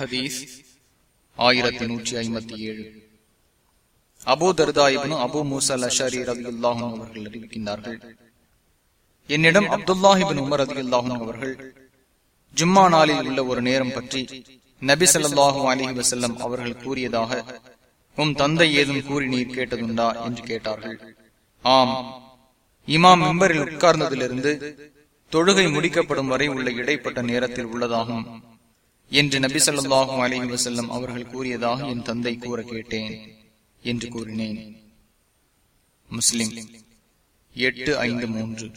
ஹதீஸ் ஆயிரத்தி நூற்றி ஐம்பத்தி ஏழு. அபோ தர்தாயிபனு அபு மூசல் அஷாரி ரவி அல்லாஹும் அவர்கள் அறிவிக்கின்றார்கள். என்னிடம் அப்துல்லாஹிபின் உமர் ரதி அல்லாஹும் அவர்கள் ஜும்மா நாளில் உள்ள ஒரு நேரம் பற்றி நபி சல்லாஹூ அலிஹி வசல்லம் அவர்கள் கூறியதாக உம் தந்தை ஏதும் கூறி நீர் கேட்டதுண்டா என்று கேட்டார்கள். ஆம். இமாம் மெம்பரில் உட்கார்ந்ததிலிருந்து தொழுகை முடிக்கப்படும் வரை உள்ள இடைப்பட்ட நேரத்தில் உள்ளதாகும். என்று நபி சொல்லாஹும் அலி வசல்லம் அவர்கள் கூறியதாக என் தந்தை கூற கேட்டேன் என்று கூறினேன். முஸ்லிம் எட்டு ஐந்து மூன்று.